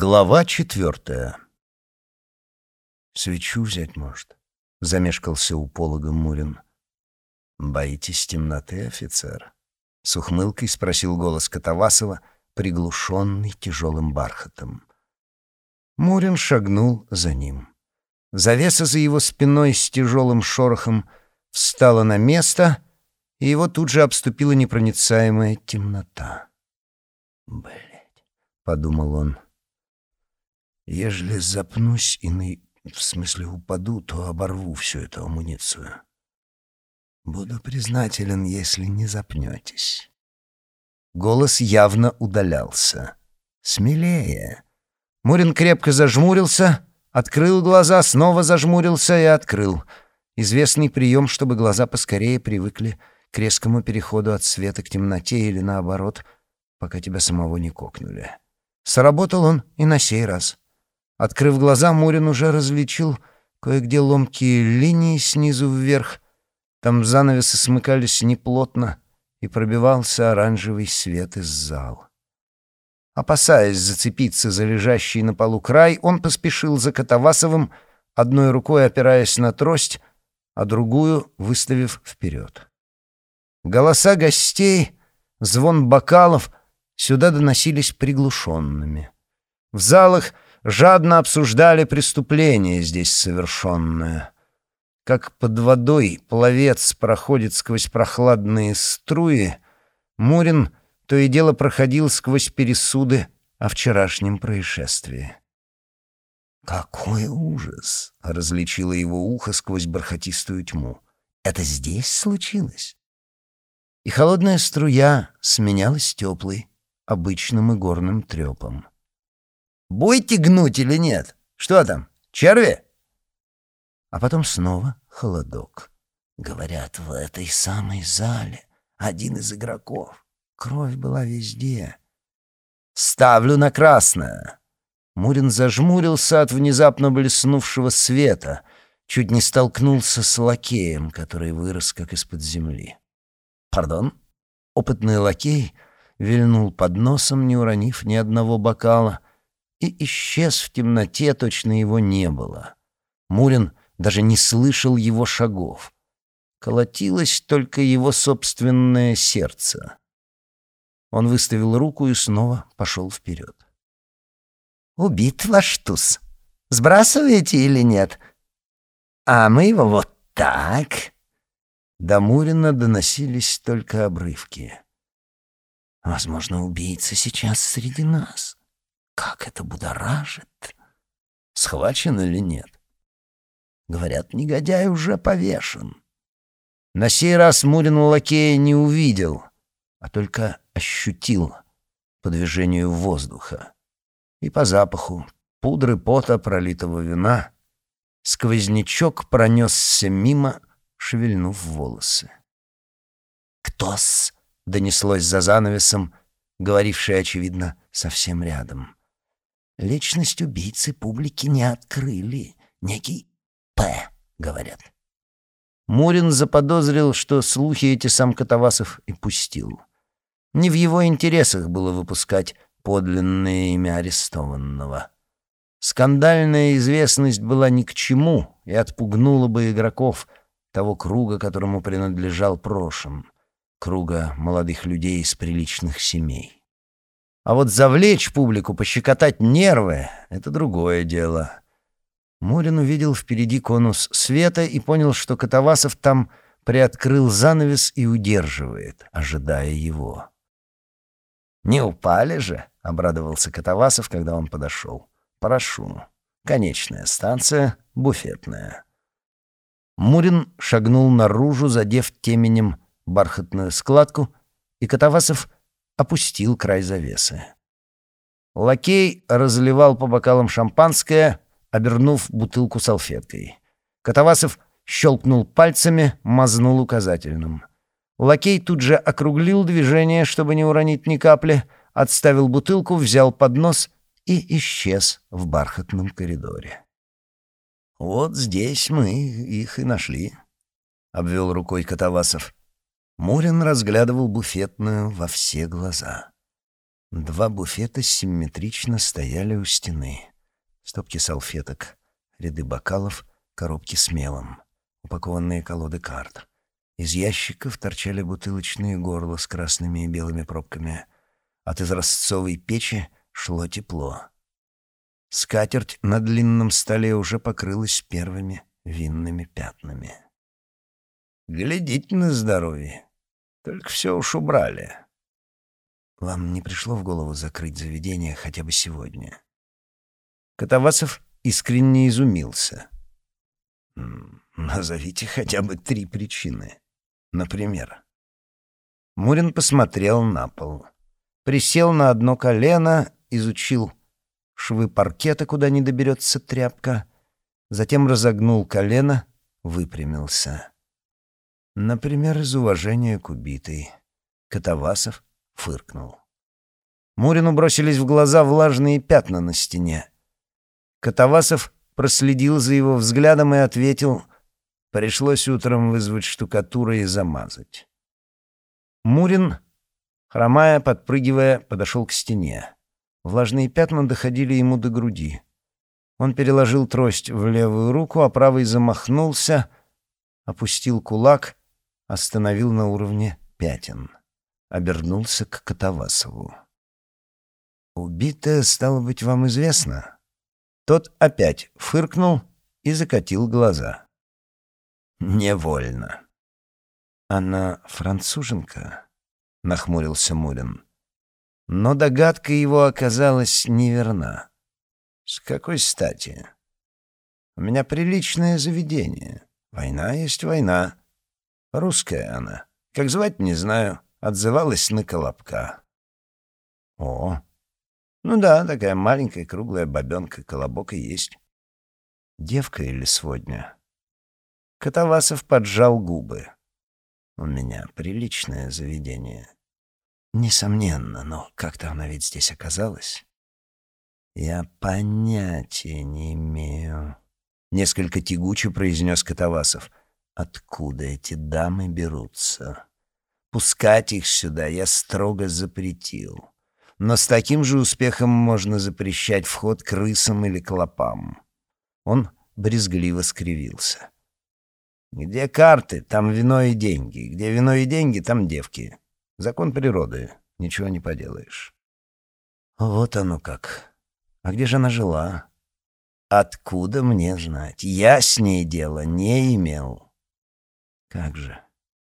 Глава четвертая. «Свечу взять, может?» — замешкался у полога Мурин. «Боитесь темноты, офицер?» — с ухмылкой спросил голос Катавасова, приглушенный тяжелым бархатом. Мурин шагнул за ним. Завеса за его спиной с тяжелым шорохом встала на место, и его тут же обступила непроницаемая темнота. «Блядь», — подумал он, — Ежели запнусь и на... в смысле упаду, то оборву всю эту амуницию. Буду признателен, если не запнетесь. Голос явно удалялся. «Смелее!» Мурин крепко зажмурился, открыл глаза, снова зажмурился и открыл. Известный прием, чтобы глаза поскорее привыкли к резкому переходу от света к темноте или наоборот, пока тебя самого не кокнули. Сработал он и на сей раз. Открыв глаза, Мурин уже различил кое-где ломкие линии снизу вверх. Там занавесы смыкались неплотно, и пробивался оранжевый свет из зала. Опасаясь зацепиться за лежащий на полу край, он поспешил за Катавасовым, одной рукой опираясь на трость, а другую выставив вперед. Голоса гостей, звон бокалов сюда доносились приглушенными. В залах — жадно обсуждали преступление здесь совершенное. Как под водой пловец проходит сквозь прохладные струи, Мурин то и дело проходил сквозь пересуды о вчерашнем происшествии. «Какой ужас!» — различило его ухо сквозь бархатистую тьму. «Это здесь случилось?» И холодная струя сменялась теплой, обычным и горным трепом. Будете гнуть или нет? Что там, черви?» А потом снова холодок. Говорят, в этой самой зале один из игроков. Кровь была везде. «Ставлю на красное!» Мурин зажмурился от внезапно блеснувшего света, чуть не столкнулся с лакеем, который вырос как из-под земли. «Пардон?» Опытный лакей вильнул под носом, не уронив ни одного бокала — и исчез в темноте, точно его не было. Мурин даже не слышал его шагов. Колотилось только его собственное сердце. Он выставил руку и снова пошел вперед. «Убит ваш туз. Сбрасываете или нет? А мы его вот так...» До Мурина доносились только обрывки. «Возможно, убийца сейчас среди нас». Как это будоражит! Схвачен или нет? Говорят, негодяй уже повешен. На сей раз Мурин лакея не увидел, а только ощутил по движению воздуха и по запаху пудры пота пролитого вина. Сквознячок пронесся мимо, шевельнув волосы. «Кто-с?» — донеслось за занавесом, говоривший, очевидно, совсем рядом. Личность убийцы публики не открыли. Некий П, говорят. Мурин заподозрил, что слухи эти сам Катавасов и пустил. Не в его интересах было выпускать подлинное имя арестованного. Скандальная известность была ни к чему и отпугнула бы игроков того круга, которому принадлежал Прошин, круга молодых людей из приличных семей. А вот завлечь публику, пощекотать нервы — это другое дело. Мурин увидел впереди конус света и понял, что Катавасов там приоткрыл занавес и удерживает, ожидая его. «Не упали же?» — обрадовался Катавасов, когда он подошел. «Прошу. Конечная станция, буфетная». Мурин шагнул наружу, задев теменем бархатную складку, и Катавасов опустил край завесы. Лакей разливал по бокалам шампанское, обернув бутылку салфеткой. Катавасов щелкнул пальцами, мазнул указательным. Лакей тут же округлил движение, чтобы не уронить ни капли, отставил бутылку, взял поднос и исчез в бархатном коридоре. «Вот здесь мы их и нашли», — обвел рукой Катавасов. Мурин разглядывал буфетную во все глаза. Два буфета симметрично стояли у стены. Стопки салфеток, ряды бокалов, коробки с мелом, упакованные колоды карт. Из ящиков торчали бутылочные горла с красными и белыми пробками. От изразцовой печи шло тепло. Скатерть на длинном столе уже покрылась первыми винными пятнами. «Глядите на здоровье. Только все уж убрали». «Вам не пришло в голову закрыть заведение хотя бы сегодня?» Катавасов искренне изумился. «Назовите хотя бы три причины. Например». Мурин посмотрел на пол. Присел на одно колено, изучил швы паркета, куда не доберется тряпка, затем разогнул колено, выпрямился. Например, из уважения к убитой. Катавасов фыркнул. Мурину бросились в глаза влажные пятна на стене. Катавасов проследил за его взглядом и ответил, пришлось утром вызвать штукатурой и замазать. Мурин, хромая, подпрыгивая, подошел к стене. Влажные пятна доходили ему до груди. Он переложил трость в левую руку, а правый замахнулся, опустил кулак, остановил на уровне пятен. Обернулся к Катавасову. «Убитая, стало быть, вам известно?» Тот опять фыркнул и закатил глаза. «Невольно». «Она француженка?» — нахмурился Мурин. Но догадка его оказалась неверна. С какой стати? У меня приличное заведение. Война есть война. Русская она. Как звать, не знаю. Отзывалась на Колобка. О, ну да, такая маленькая круглая бабенка, Колобок и есть. Девка или сводня? Катавасов поджал губы. У меня приличное заведение. Несомненно, но как-то она ведь здесь оказалась. Я понятия не имею. Несколько тягуче произнес Катавасов. Откуда эти дамы берутся? Пускать их сюда я строго запретил. Но с таким же успехом можно запрещать вход крысам или клопам. Он брезгливо скривился. Где карты, там вино и деньги. Где вино и деньги, там девки. Закон природы. Ничего не поделаешь. Вот оно как. А где же она жила? Откуда мне знать? Я с ней дела не имел. Как же,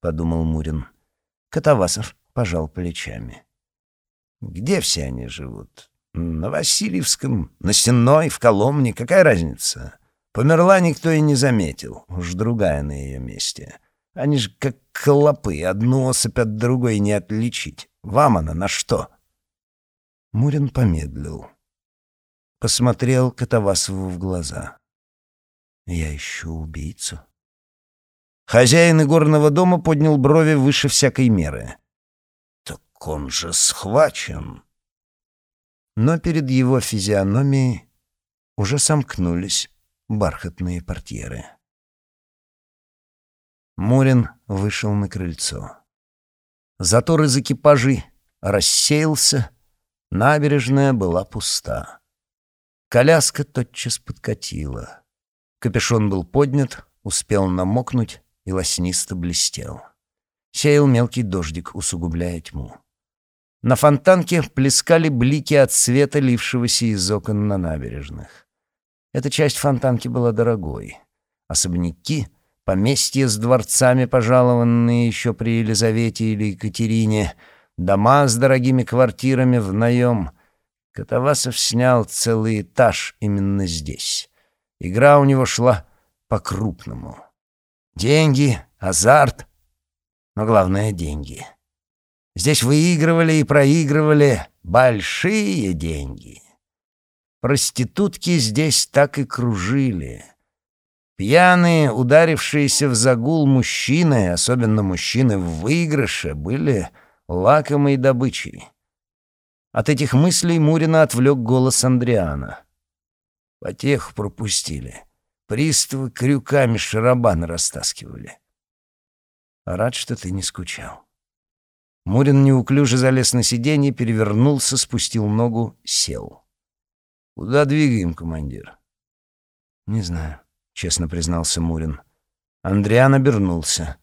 подумал Мурин. Катавасов пожал плечами. Где все они живут? На Васильевском, на Сенной, в Коломне, какая разница? Померла никто и не заметил, уж другая на ее месте. Они же как клопы, одну особь от другой не отличить. Вам она на что?» Мурин помедлил. Посмотрел Катавасову в глаза. «Я ищу убийцу». Хозяин игорного дома поднял брови выше всякой меры. «Так он же схвачен!» Но перед его физиономией уже сомкнулись бархатные портьеры. Мурин вышел на крыльцо. Затор из экипажей рассеялся, набережная была пуста. Коляска тотчас подкатила. Капюшон был поднят, успел намокнуть и лоснисто блестел. Сеял мелкий дождик, усугубляя тьму. На фонтанке плескали блики от света, лившегося из окон на набережных. Эта часть фонтанки была дорогой. Особняки — поместья с дворцами, пожалованные еще при Елизавете или Екатерине, дома с дорогими квартирами в наем. Катавасов снял целый этаж именно здесь. Игра у него шла по-крупному. Деньги, азарт, но главное — деньги. Здесь выигрывали и проигрывали большие деньги. Проститутки здесь так и кружили — Пьяные, ударившиеся в загул мужчины, особенно мужчины в выигрыше, были лакомой добычей. От этих мыслей Мурина отвлек голос Андриана. Потеху пропустили. Приставы крюками шарабаны растаскивали. Рад, что ты не скучал. Мурин неуклюже залез на сиденье, перевернулся, спустил ногу, сел. «Куда двигаем, командир?» «Не знаю», — честно признался Мурин. Андриан обернулся.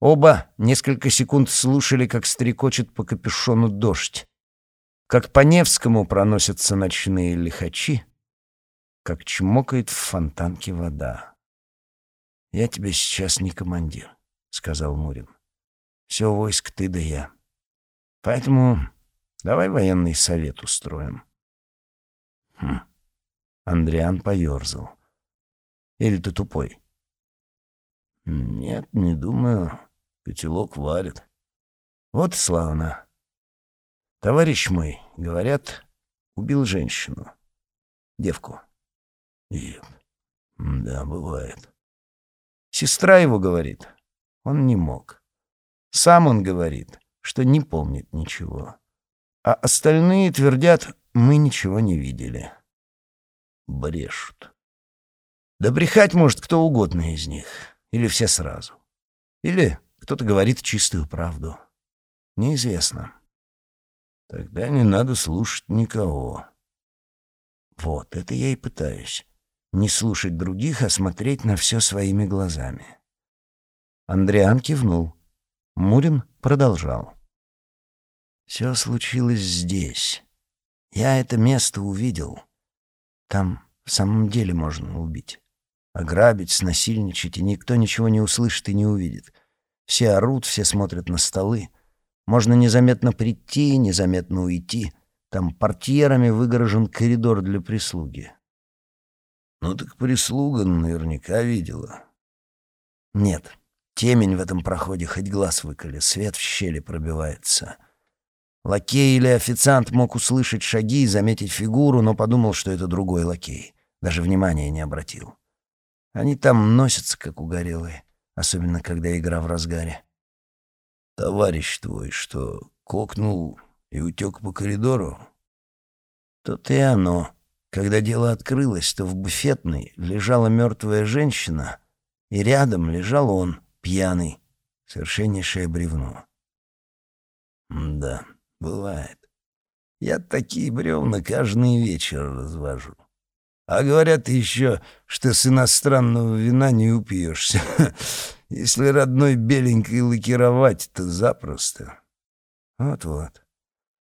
Оба несколько секунд слушали, как стрекочет по капюшону дождь, как по Невскому проносятся ночные лихачи, как чмокает в фонтанке вода. «Я тебе сейчас не командир», — сказал Мурин. «Все войск ты да я. Поэтому давай военный совет устроим». «Хм». Андриан поерзал. «Или ты тупой?» «Нет, не думаю. Котелок варит». «Вот славно. Товарищ мой, говорят, убил женщину. Девку». «Нет. Да, бывает». Сестра его говорит, он не мог. Сам он говорит, что не помнит ничего. А остальные твердят, мы ничего не видели. Брешут. Да брехать может кто угодно из них. Или все сразу. Или кто-то говорит чистую правду. Неизвестно. Тогда не надо слушать никого. Вот, это я и пытаюсь не слушать других, а смотреть на все своими глазами. Андриан кивнул. Мурин продолжал. «Все случилось здесь. Я это место увидел. Там в самом деле можно убить. Ограбить, снасильничать, и никто ничего не услышит и не увидит. Все орут, все смотрят на столы. Можно незаметно прийти, незаметно уйти. Там портьерами выгорожен коридор для прислуги. Ну так прислуга наверняка видела. Нет, темень в этом проходе, хоть глаз выколи, свет в щели пробивается. Лакей или официант мог услышать шаги и заметить фигуру, но подумал, что это другой лакей. Даже внимания не обратил. Они там носятся, как угорелые, особенно когда игра в разгаре. «Товарищ твой что, кокнул и утек по коридору?» «То-то и оно», когда дело открылось, то в буфетной лежала мертвая женщина, и рядом лежал он, пьяный, совершеннейшее бревно. Да, бывает. Я такие бревна каждый вечер развожу. А говорят еще, что с иностранного вина не упьешься. Если родной беленькой лакировать, то запросто. Вот-вот.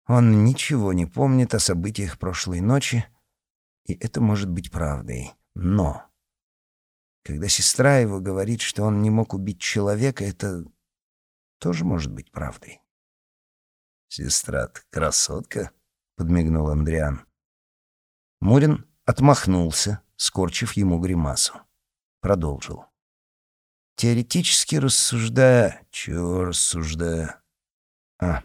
Он ничего не помнит о событиях прошлой ночи, и это может быть правдой. Но когда сестра его говорит, что он не мог убить человека, это тоже может быть правдой. сестра красотка», — подмигнул Андриан. Мурин отмахнулся, скорчив ему гримасу. Продолжил. Теоретически рассуждая... Чего рассуждая? А,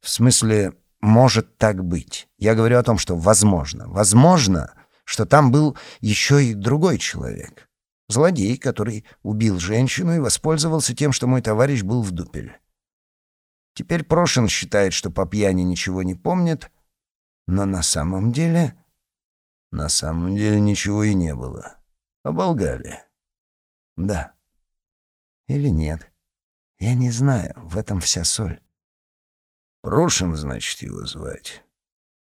в смысле, может так быть. Я говорю о том, что возможно. Возможно, что там был еще и другой человек. Злодей, который убил женщину и воспользовался тем, что мой товарищ был в дупель. Теперь Прошин считает, что по пьяни ничего не помнит, но на самом деле... На самом деле ничего и не было. Оболгали. Да. Или нет. Я не знаю, в этом вся соль. Прошин, значит, его звать.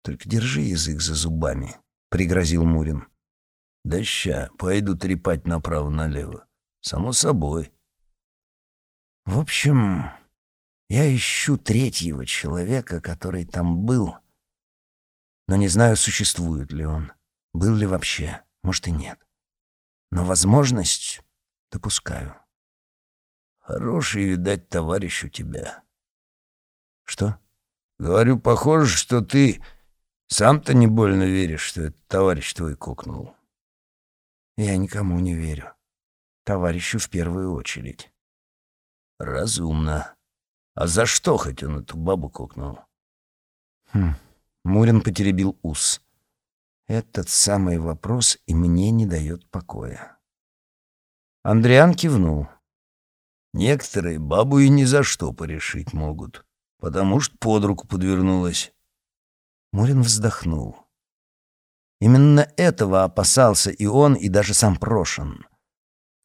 Только держи язык за зубами пригрозил Мурин. «Да ща, пойду трепать направо-налево. Само собой». «В общем, я ищу третьего человека, который там был, но не знаю, существует ли он, был ли вообще, может и нет. Но возможность допускаю». «Хороший, видать, товарищ у тебя». «Что?» «Говорю, похоже, что ты сам-то не больно веришь, что это товарищ твой кокнул. Я никому не верю. Товарищу в первую очередь. Разумно. А за что хоть он эту бабу кокнул? Хм. Мурин потеребил ус. Этот самый вопрос и мне не дает покоя. Андриан кивнул. Некоторые бабу и ни за что порешить могут, потому что под руку подвернулась. Мурин вздохнул. Именно этого опасался и он, и даже сам Прошин.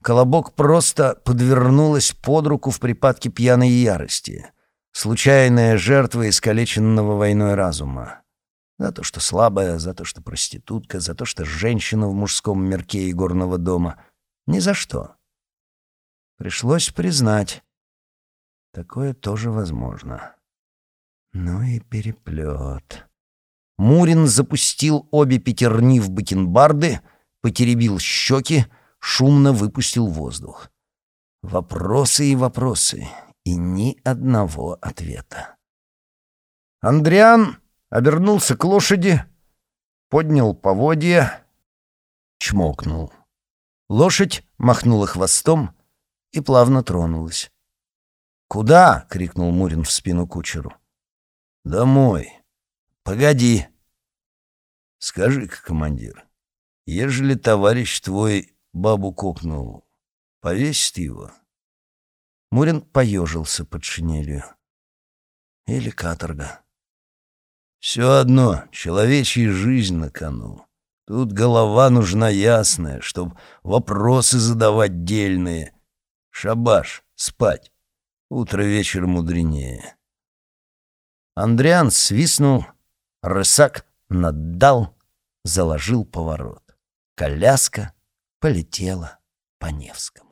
Колобок просто подвернулась под руку в припадке пьяной ярости. случайная жертва искалеченного войной разума. За то, что слабая, за то, что проститутка, за то, что женщина в мужском мирке игорного дома. Ни за что. Пришлось признать, такое тоже возможно. Ну и переплет. Мурин запустил обе пятерни в бакенбарды, потеребил щеки, шумно выпустил воздух. Вопросы и вопросы, и ни одного ответа. Андриан обернулся к лошади, поднял поводья, чмокнул. Лошадь махнула хвостом и плавно тронулась. «Куда?» — крикнул Мурин в спину кучеру. «Домой. Погоди. Скажи-ка, командир, ежели товарищ твой бабу кокнул, повесит его?» Мурин поежился под шинелью. «Или каторга». «Все одно, человечья жизнь на кону. Тут голова нужна ясная, чтоб вопросы задавать дельные. Шабаш, спать. Утро вечер мудренее». Андриан свистнул, рысак наддал, заложил поворот. Коляска полетела по Невскому.